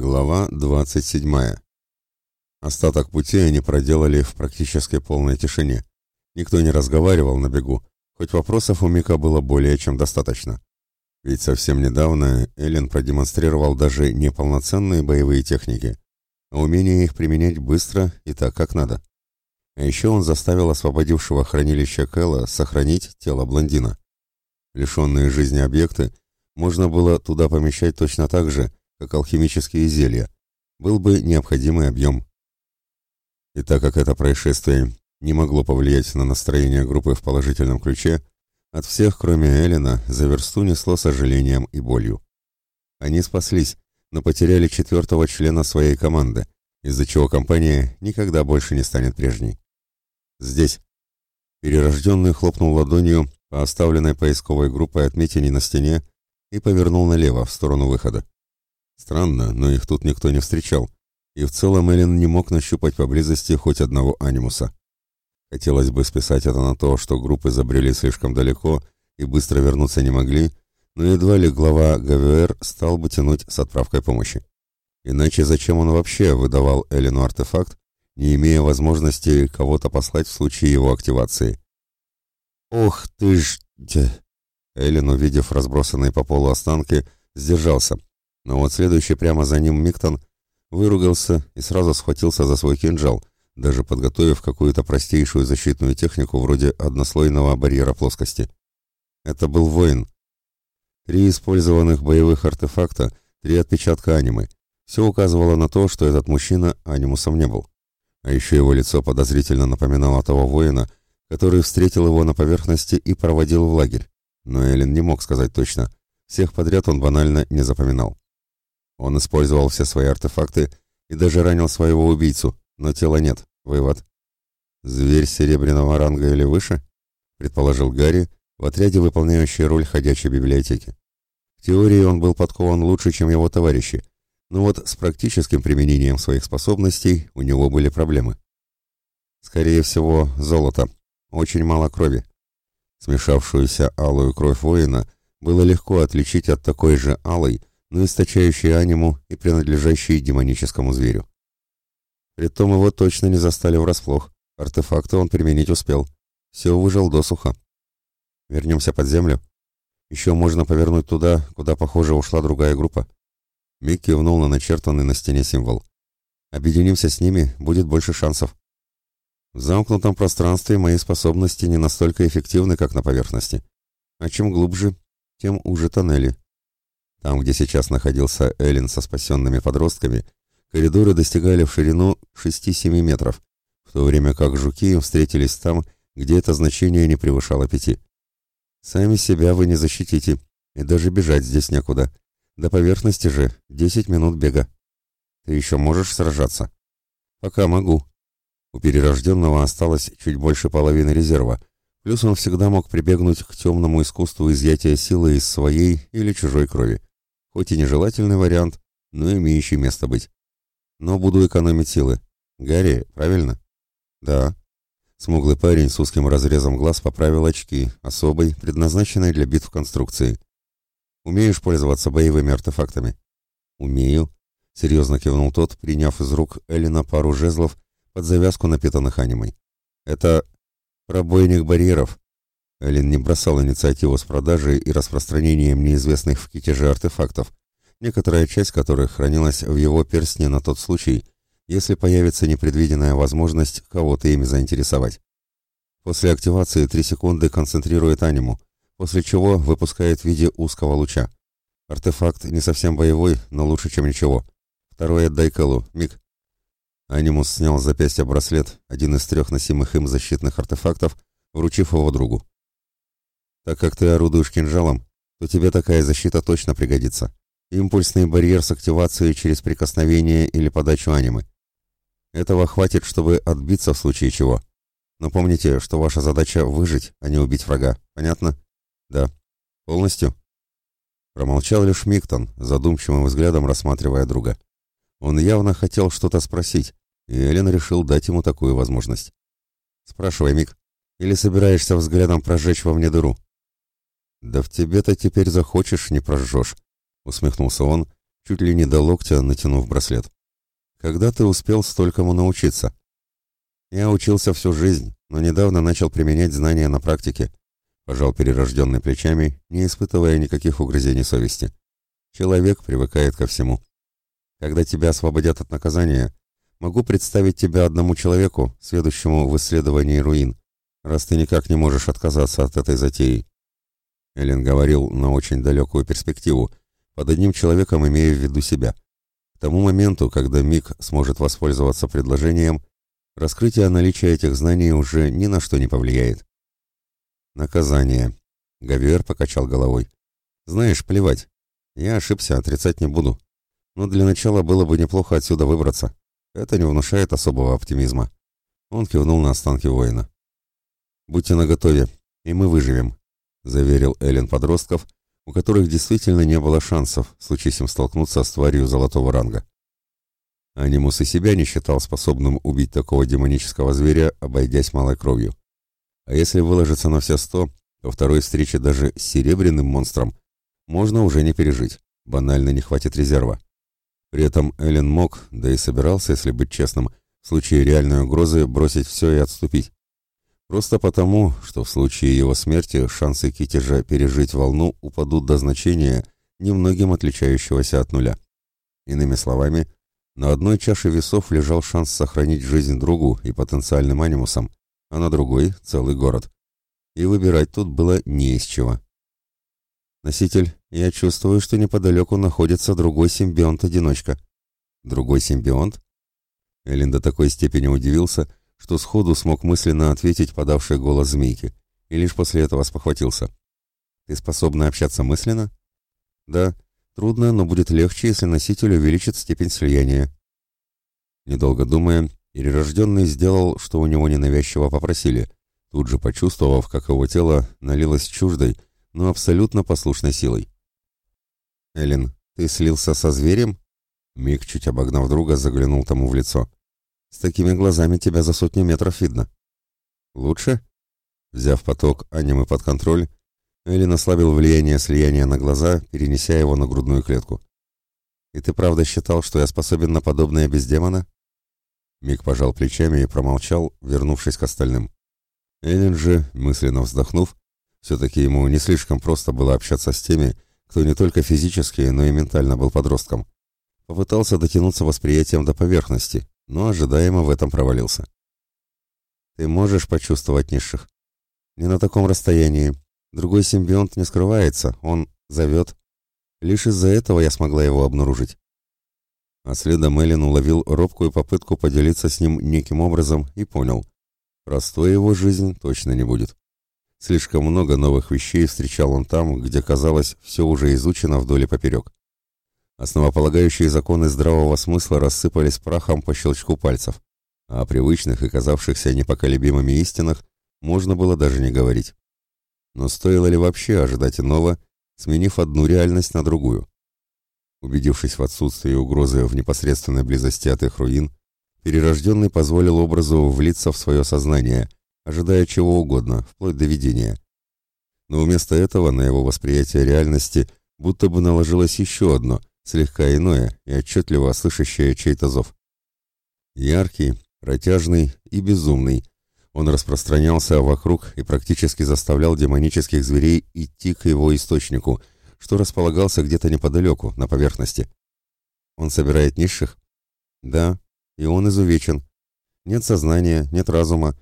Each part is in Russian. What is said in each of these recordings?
Глава 27. Остаток пути они проделали в практически полной тишине. Никто не разговаривал на бегу, хоть вопросов у Мика было более чем достаточно. Ведь совсем недавно Эллен продемонстрировал даже неполноценные боевые техники, а умение их применять быстро и так, как надо. А еще он заставил освободившего хранилище Кэлла сохранить тело блондина. Лишенные жизни объекты можно было туда помещать точно так же, как алхимические зелья, был бы необходимый объем. И так как это происшествие не могло повлиять на настроение группы в положительном ключе, от всех, кроме Эллина, за версту несло сожалением и болью. Они спаслись, но потеряли четвертого члена своей команды, из-за чего компания никогда больше не станет прежней. Здесь. Перерожденный хлопнул ладонью по оставленной поисковой группой отметине на стене и повернул налево, в сторону выхода. Странно, но их тут никто не встречал, и в целом Эллен не мог нащупать поблизости хоть одного анимуса. Хотелось бы списать это на то, что группы забрели слишком далеко и быстро вернуться не могли, но едва ли глава ГВР стал бы тянуть с отправкой помощи. Иначе зачем он вообще выдавал Эллену артефакт, не имея возможности кого-то послать в случае его активации? «Ох ты ж...» Эллен, увидев разбросанные по полу останки, сдержался, но вот следующий прямо за ним Миктон выругался и сразу схватился за свой кинжал, даже подготовив какую-то простейшую защитную технику вроде однослойного барьера плоскости. Это был воин. Три использованных боевых артефакта, три отпечатка анимы. Все указывало на то, что этот мужчина анимусом не был. А еще его лицо подозрительно напоминало того воина, который встретил его на поверхности и проводил в лагерь. Но Эллен не мог сказать точно. Всех подряд он банально не запоминал. Он использовал все свои артефакты и даже ранил своего убийцу, но тела нет. Вывод. Зверь серебряного ранга или выше? Предположил Гарри, в отряде выполняющий роль ходячей библиотеки. В теории он был подкован лучше, чем его товарищи, но вот с практическим применением своих способностей у него были проблемы. Скорее всего, золото. Очень мало крови. Смешавшуюся алую кровь воина было легко отличить от такой же алой, но источающий аниму и принадлежащий демоническому зверю. Притом его точно не застали врасплох, артефакты он применить успел. Все выжил досуха. Вернемся под землю. Еще можно повернуть туда, куда, похоже, ушла другая группа. Мик кивнул на начертанный на стене символ. Объединимся с ними, будет больше шансов. В замкнутом пространстве мои способности не настолько эффективны, как на поверхности. А чем глубже, тем уже тоннели. Там, где сейчас находился Эллен со спасенными подростками, коридоры достигали в ширину 6-7 метров, в то время как жуки встретились там, где это значение не превышало пяти. Сами себя вы не защитите, и даже бежать здесь некуда. До поверхности же 10 минут бега. Ты еще можешь сражаться? Пока могу. У перерожденного осталось чуть больше половины резерва, плюс он всегда мог прибегнуть к темному искусству изъятия силы из своей или чужой крови хоть и нежелательный вариант, но имеющий место быть. Но буду экономить силы. Гарри, правильно? Да. Смуглый парень с узким разрезом глаз поправил очки, особой, предназначенной для битв конструкции. Умеешь пользоваться боевыми артефактами? Умею. Серьезно кивнул тот, приняв из рук Эллина пару жезлов под завязку, напитанных анимой. Это пробойник барьеров, Эллен не бросал инициативу с продажей и распространением неизвестных в китеже артефактов, некоторая часть которых хранилась в его перстне на тот случай, если появится непредвиденная возможность кого-то ими заинтересовать. После активации 3 секунды концентрирует аниму, после чего выпускает в виде узкого луча. Артефакт не совсем боевой, но лучше, чем ничего. Второй отдай Кэллу, Миг. Анимус снял с запястья браслет, один из трех носимых им защитных артефактов, вручив его другу. Так как ты орудуешь кинжалом, то тебе такая защита точно пригодится. Импульсный барьер с активацией через прикосновение или подачу анимы. Этого хватит, чтобы отбиться в случае чего. Но помните, что ваша задача выжить, а не убить врага. Понятно? Да. Полностью? Промолчал лишь Миктон, задумчивым взглядом рассматривая друга. Он явно хотел что-то спросить, и Эллен решил дать ему такую возможность. «Спрашивай, Мик, или собираешься взглядом прожечь во мне дыру?» «Да в тебе-то теперь захочешь, не прожжешь», — усмехнулся он, чуть ли не до локтя натянув браслет. «Когда ты успел столькому научиться?» «Я учился всю жизнь, но недавно начал применять знания на практике», пожал перерожденный плечами, не испытывая никаких угрызений совести. «Человек привыкает ко всему. Когда тебя освободят от наказания, могу представить тебя одному человеку, сведущему в исследовании руин, раз ты никак не можешь отказаться от этой затеи». Эллен говорил на очень далекую перспективу, под одним человеком имея в виду себя. К тому моменту, когда Мик сможет воспользоваться предложением, раскрытие наличия этих знаний уже ни на что не повлияет. Наказание. Гавьер покачал головой. Знаешь, плевать. Я ошибся, отрицать не буду. Но для начала было бы неплохо отсюда выбраться. Это не внушает особого оптимизма. Он кивнул на останки воина. «Будьте наготове, и мы выживем», — заверил Эллен подростков, у которых действительно не было шансов, случись им столкнуться с тварью золотого ранга. Анимус и себя не считал способным убить такого демонического зверя, обойдясь малой кровью. А если выложиться на все сто, то второй встречи даже с серебряным монстром можно уже не пережить, банально не хватит резерва. При этом Эллен мог, да и собирался, если быть честным, в случае реальной угрозы бросить все и отступить. Просто потому, что в случае его смерти шансы Китежа пережить волну упадут до значения, немногим отличающегося от нуля. Иными словами, на одной чаше весов лежал шанс сохранить жизнь другу и потенциальным анимусам, а на другой — целый город. И выбирать тут было не из чего. «Носитель, я чувствую, что неподалеку находится другой симбионт-одиночка». «Другой симбионт?» Эллен до такой степени удивился, что сходу смог мысленно ответить подавший голос змейки, и лишь после этого спохватился. «Ты способна общаться мысленно?» «Да. Трудно, но будет легче, если носитель увеличит степень слияния». Недолго думая, перерожденный сделал, что у него ненавязчиво попросили, тут же почувствовав, как его тело налилось чуждой, но абсолютно послушной силой. «Эллен, ты слился со зверем?» Миг, чуть обогнав друга, заглянул тому в лицо. С такими глазами тебя за сотню метров видно. Лучше? Взяв поток анимы под контроль, Эллен ослабил влияние слияния на глаза, перенеся его на грудную клетку. «И ты правда считал, что я способен на подобное без демона?» Мик пожал плечами и промолчал, вернувшись к остальным. Эллен же, мысленно вздохнув, все-таки ему не слишком просто было общаться с теми, кто не только физически, но и ментально был подростком. Попытался дотянуться восприятием до поверхности, но ожидаемо в этом провалился. Ты можешь почувствовать низших? Не на таком расстоянии. Другой симбионт не скрывается, он зовет. Лишь из-за этого я смогла его обнаружить. А следом Эллен уловил робкую попытку поделиться с ним неким образом и понял. Простой его жизнь точно не будет. Слишком много новых вещей встречал он там, где, казалось, все уже изучено вдоль и поперек. Основополагающие законы здравого смысла рассыпались прахом по щелчку пальцев, а о привычных и казавшихся непоколебимыми истинах можно было даже не говорить. Но стоило ли вообще ожидать иного, сменив одну реальность на другую? Убедившись в отсутствии угрозы в непосредственной близости от их руин, перерожденный позволил образу влиться в свое сознание, ожидая чего угодно, вплоть до видения. Но вместо этого на его восприятие реальности будто бы наложилось еще одно, слегка иное и отчетливо слышащее чей-то зов. Яркий, протяжный и безумный, он распространялся вокруг и практически заставлял демонических зверей идти к его источнику, что располагался где-то неподалеку, на поверхности. Он собирает низших? Да, и он изувечен. Нет сознания, нет разума,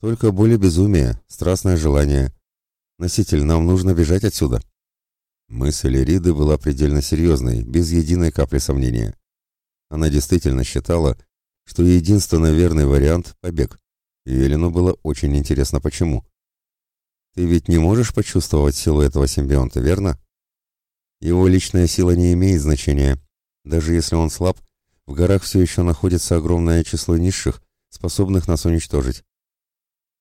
только боль и безумие, страстное желание. Носитель, нам нужно бежать отсюда. Мысль Риды была предельно серьезной, без единой капли сомнения. Она действительно считала, что единственно верный вариант – побег. И Элену было очень интересно, почему. Ты ведь не можешь почувствовать силу этого симбионта, верно? Его личная сила не имеет значения. Даже если он слаб, в горах все еще находится огромное число низших, способных нас уничтожить.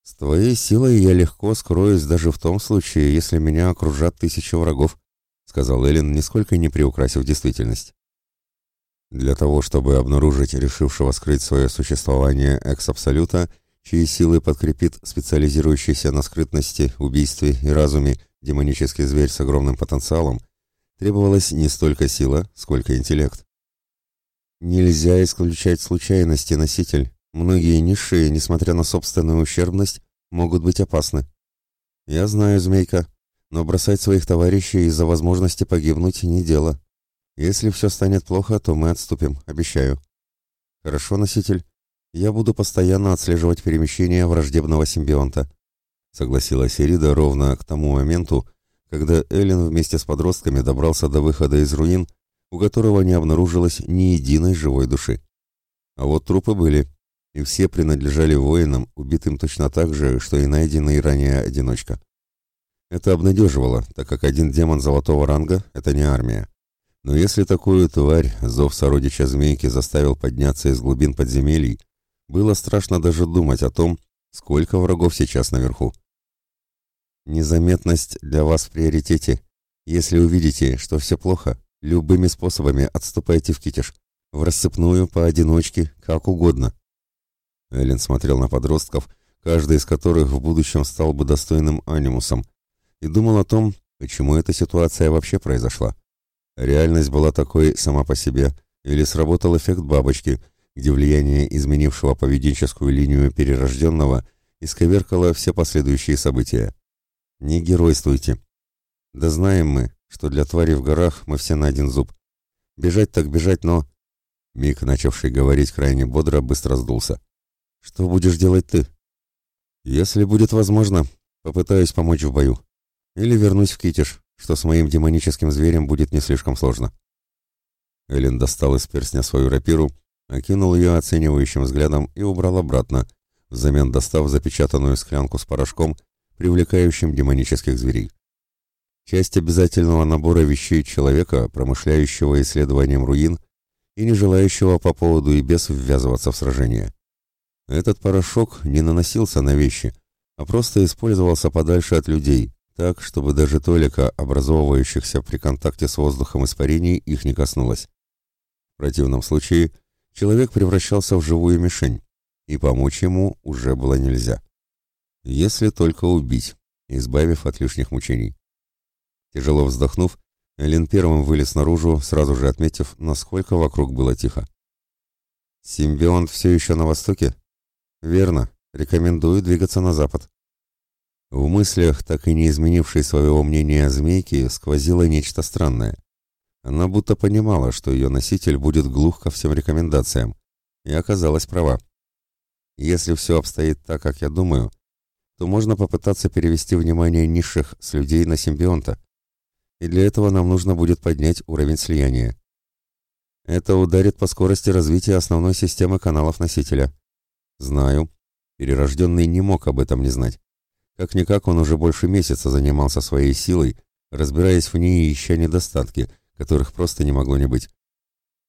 С твоей силой я легко скроюсь даже в том случае, если меня окружат тысячи врагов сказал Эллен, нисколько не приукрасив действительность. Для того, чтобы обнаружить решившего скрыть свое существование экс-абсолюта, чьи силы подкрепит специализирующийся на скрытности, убийстве и разуме демонический зверь с огромным потенциалом, требовалась не столько сила, сколько интеллект. Нельзя исключать случайности, носитель. Многие низшие, несмотря на собственную ущербность, могут быть опасны. Я знаю, змейка, но бросать своих товарищей из-за возможности погибнуть не дело. Если все станет плохо, то мы отступим, обещаю. Хорошо, носитель. Я буду постоянно отслеживать перемещение враждебного симбионта. Согласилась Эрида ровно к тому моменту, когда Эллен вместе с подростками добрался до выхода из руин, у которого не обнаружилось ни единой живой души. А вот трупы были, и все принадлежали воинам, убитым точно так же, что и найденный ранее одиночка. Это обнадеживало, так как один демон золотого ранга — это не армия. Но если такую тварь зов сородича змейки заставил подняться из глубин подземелий, было страшно даже думать о том, сколько врагов сейчас наверху. Незаметность для вас в приоритете. Если увидите, что все плохо, любыми способами отступайте в китеж. В рассыпную, поодиночке, как угодно. Эллен смотрел на подростков, каждый из которых в будущем стал бы достойным анимусом, и думал о том, почему эта ситуация вообще произошла. Реальность была такой сама по себе, или сработал эффект бабочки, где влияние изменившего поведенческую линию перерожденного исковеркало все последующие события. Не геройствуйте. Да знаем мы, что для твари в горах мы все на один зуб. Бежать так бежать, но... Мик, начавший говорить крайне бодро, быстро сдулся. Что будешь делать ты? Если будет возможно, попытаюсь помочь в бою. Или вернусь в Китиш, что с моим демоническим зверем будет не слишком сложно. Эллен достал из перстня свою рапиру, окинул ее оценивающим взглядом и убрал обратно, взамен достав запечатанную склянку с порошком, привлекающим демонических зверей. Часть обязательного набора вещей человека, промышляющего исследованием руин и не желающего по поводу и без ввязываться в сражение. Этот порошок не наносился на вещи, а просто использовался подальше от людей, так, чтобы даже толика, образовывающихся при контакте с воздухом испарений, их не коснулось. В противном случае человек превращался в живую мишень, и помочь ему уже было нельзя. Если только убить, избавив от лишних мучений. Тяжело вздохнув, Эллен первым вылез наружу, сразу же отметив, насколько вокруг было тихо. «Симбионт все еще на востоке?» «Верно. Рекомендую двигаться на запад». В мыслях, так и не изменившей своего мнения о змейке, сквозило нечто странное. Она будто понимала, что ее носитель будет глух ко всем рекомендациям, и оказалась права. Если все обстоит так, как я думаю, то можно попытаться перевести внимание низших с людей на симбионта, и для этого нам нужно будет поднять уровень слияния. Это ударит по скорости развития основной системы каналов носителя. Знаю. Перерожденный не мог об этом не знать. Как-никак он уже больше месяца занимался своей силой, разбираясь в ней и ища недостатки, которых просто не могло не быть.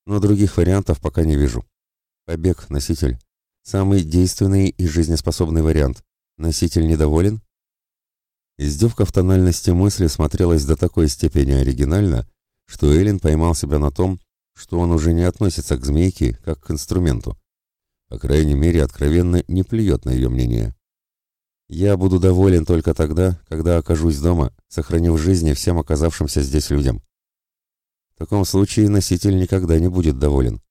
Но других вариантов пока не вижу. Побег, носитель. Самый действенный и жизнеспособный вариант. Носитель недоволен? Издевка в тональности мысли смотрелась до такой степени оригинально, что Эллен поймал себя на том, что он уже не относится к змейке как к инструменту. По крайней мере, откровенно не плюет на ее мнение. Я буду доволен только тогда, когда окажусь дома, сохранив жизни всем оказавшимся здесь людям. В таком случае носитель никогда не будет доволен,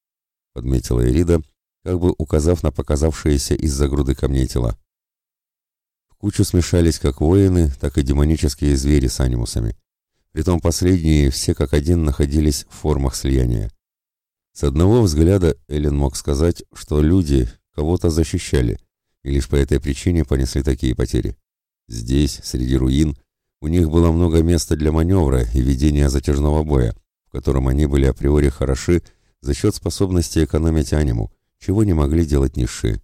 подметила Эрида, как бы указав на показавшиеся из-за груды камней тела. В кучу смешались как воины, так и демонические звери с анимусами. Притом последние все как один находились в формах слияния. С одного взгляда Эллен мог сказать, что люди кого-то защищали, и лишь по этой причине понесли такие потери. Здесь, среди руин, у них было много места для маневра и ведения затяжного боя, в котором они были априори хороши за счет способности экономить аниму, чего не могли делать низшие.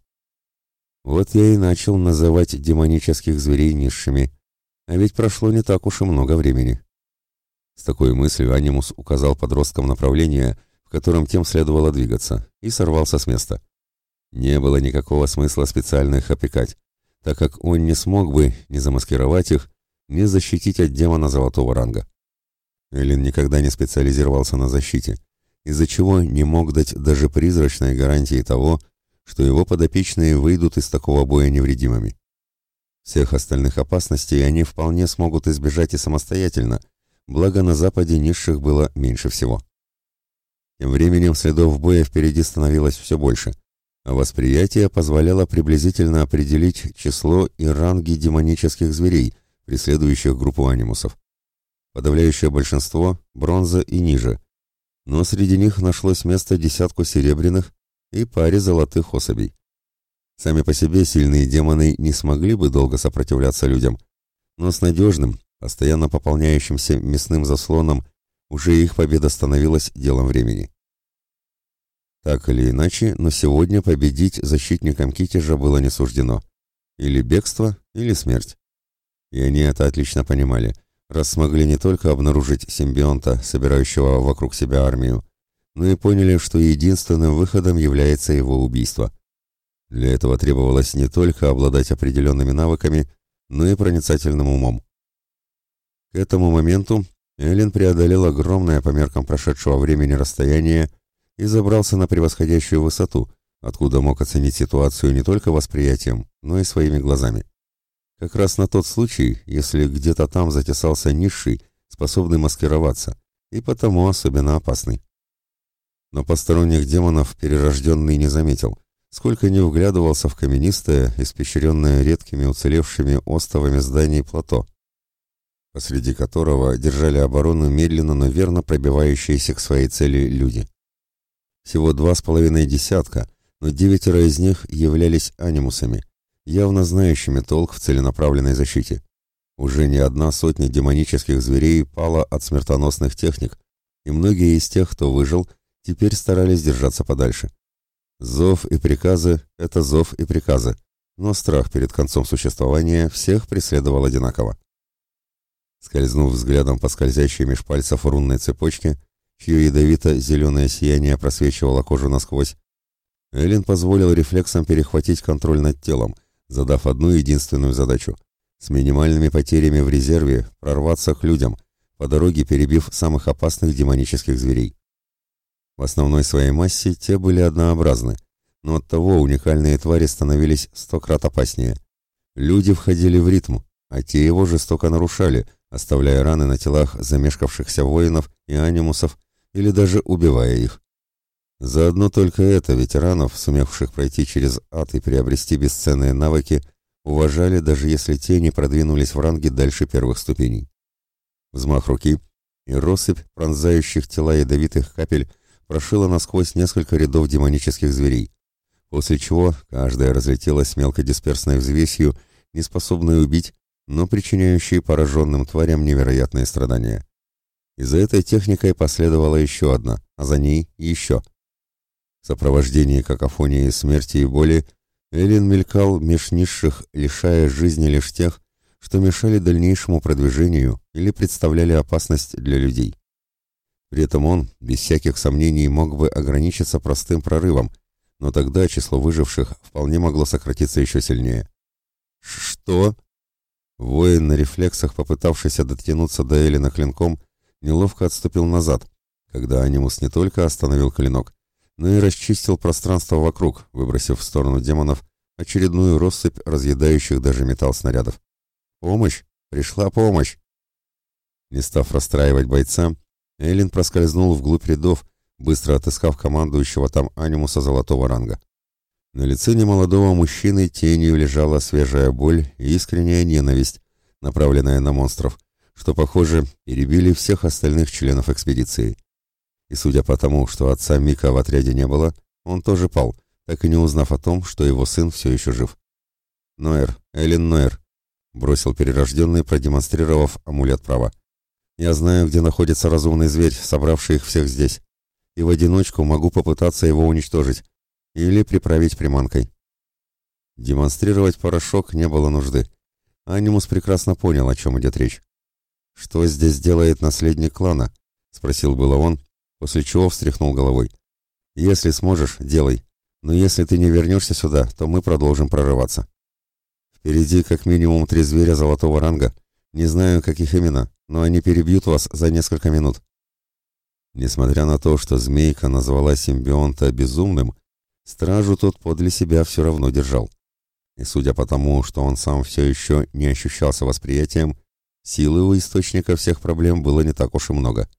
Вот я и начал называть демонических зверей низшими, а ведь прошло не так уж и много времени. С такой мыслью Анимус указал подросткам направление, в котором тем следовало двигаться, и сорвался с места. Не было никакого смысла специально их опекать, так как он не смог бы ни замаскировать их, ни защитить от демона золотого ранга. Эллен никогда не специализировался на защите, из-за чего не мог дать даже призрачной гарантии того, что его подопечные выйдут из такого боя невредимыми. Всех остальных опасностей они вполне смогут избежать и самостоятельно, благо на западе низших было меньше всего. Тем временем следов боя впереди становилось все больше, восприятие позволяло приблизительно определить число и ранги демонических зверей, преследующих группу анимусов. Подавляющее большинство – бронза и ниже, но среди них нашлось место десятку серебряных и паре золотых особей. Сами по себе сильные демоны не смогли бы долго сопротивляться людям, но с надежным, постоянно пополняющимся мясным заслоном уже их победа становилась делом времени. Так или иначе, но сегодня победить защитникам Китежа было не суждено. Или бегство, или смерть. И они это отлично понимали, раз смогли не только обнаружить симбионта, собирающего вокруг себя армию, но и поняли, что единственным выходом является его убийство. Для этого требовалось не только обладать определенными навыками, но и проницательным умом. К этому моменту Эллен преодолел огромное по меркам прошедшего времени расстояние и забрался на превосходящую высоту, откуда мог оценить ситуацию не только восприятием, но и своими глазами. Как раз на тот случай, если где-то там затесался низший, способный маскироваться, и потому особенно опасный. Но посторонних демонов перерожденный не заметил, сколько не вглядывался в каменистое, испещренное редкими уцелевшими остовами зданий плато, посреди которого держали оборону медленно, но верно пробивающиеся к своей цели люди. Всего два с половиной десятка, но девятеро из них являлись анимусами, явно знающими толк в целенаправленной защите. Уже не одна сотня демонических зверей пала от смертоносных техник, и многие из тех, кто выжил, теперь старались держаться подальше. Зов и приказы — это зов и приказы, но страх перед концом существования всех преследовал одинаково. Скользнув взглядом по скользящей меж пальцев рунной цепочке, чье ядовито-зеленое сияние просвечивало кожу насквозь, Эллен позволил рефлексам перехватить контроль над телом, задав одну единственную задачу — с минимальными потерями в резерве прорваться к людям, по дороге перебив самых опасных демонических зверей. В основной своей массе те были однообразны, но оттого уникальные твари становились сто крат опаснее. Люди входили в ритм, а те его жестоко нарушали, оставляя раны на телах замешкавшихся воинов и анимусов или даже убивая их. Заодно только это ветеранов, сумевших пройти через ад и приобрести бесценные навыки, уважали, даже если те не продвинулись в ранге дальше первых ступеней. Взмах руки, и россыпь пронзающих тела ядовитых капель прошила насквозь несколько рядов демонических зверей, после чего каждая разлетелась мелкодисперсной взвесью, неспособной убить, но причиняющей пораженным тварям невероятные страдания. И за этой техникой последовала еще одна, а за ней еще. В сопровождении какофонии смерти и боли Эллен мелькал меж низших, лишая жизни лишь тех, что мешали дальнейшему продвижению или представляли опасность для людей. При этом он, без всяких сомнений, мог бы ограничиться простым прорывом, но тогда число выживших вполне могло сократиться еще сильнее. «Что?» Воин на рефлексах, попытавшийся дотянуться до Эллина клинком, неловко отступил назад, когда анимус не только остановил клинок, но и расчистил пространство вокруг, выбросив в сторону демонов очередную россыпь разъедающих даже металл снарядов. «Помощь! Пришла помощь!» Не став расстраивать бойца, Эллин проскользнул вглубь рядов, быстро отыскав командующего там анимуса золотого ранга. На лице немолодого мужчины тенью лежала свежая боль и искренняя ненависть, направленная на монстров, что, похоже, перебили всех остальных членов экспедиции. И судя по тому, что отца Мика в отряде не было, он тоже пал, так и не узнав о том, что его сын все еще жив. «Ноэр, Эллен Ноэр», — бросил перерожденный, продемонстрировав амулет права. «Я знаю, где находится разумный зверь, собравший их всех здесь, и в одиночку могу попытаться его уничтожить или приправить приманкой». Демонстрировать порошок не было нужды. Анимус прекрасно понял, о чем идет речь. «Что здесь делает наследник клана?» — спросил было он, после чего встряхнул головой. «Если сможешь, делай. Но если ты не вернешься сюда, то мы продолжим прорываться. Впереди как минимум три зверя золотого ранга. Не знаю, каких именно, но они перебьют вас за несколько минут». Несмотря на то, что змейка назвала симбионта безумным, стражу тот подле себя все равно держал. И судя по тому, что он сам все еще не ощущался восприятием, Силы у источника всех проблем было не так уж и много.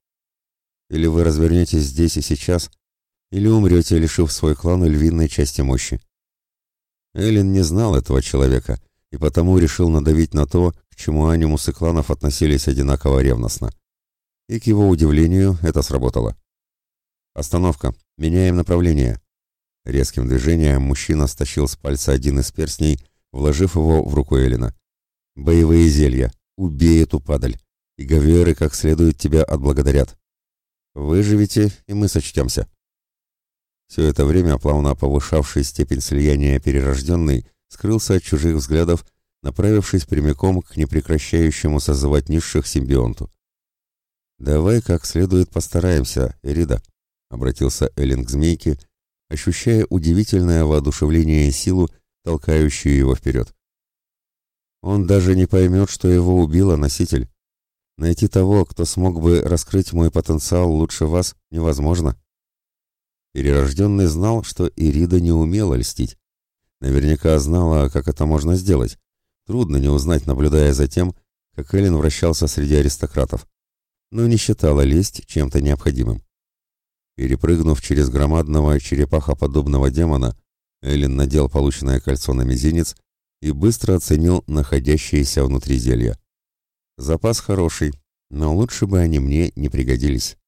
Или вы развернетесь здесь и сейчас, или умрете, лишив свой клан львиной части мощи. Эллен не знал этого человека и потому решил надавить на то, к чему анимусы кланов относились одинаково ревностно. И к его удивлению это сработало. «Остановка. Меняем направление». Резким движением мужчина стащил с пальца один из перстней, вложив его в руку Эллина. «Боевые зелья. Убей эту падаль. И гаверы как следует тебя отблагодарят. Выживете, и мы сочтемся». Все это время плавно повышавший степень слияния перерожденный скрылся от чужих взглядов, направившись прямиком к непрекращающему созывать низших симбионту. «Давай как следует постараемся, Эрида», — обратился Эллен к змейке, ощущая удивительное воодушевление и силу, толкающую его вперед. Он даже не поймет, что его убила носитель. Найти того, кто смог бы раскрыть мой потенциал лучше вас, невозможно. Перерожденный знал, что Ирида не умела льстить. Наверняка знала, как это можно сделать. Трудно не узнать, наблюдая за тем, как Эллен вращался среди аристократов. Но не считала лесть чем-то необходимым. Перепрыгнув через громадного черепахоподобного демона, Эллен надел полученное кольцо на мизинец и быстро оценил находящиеся внутри зелья. Запас хороший, но лучше бы они мне не пригодились.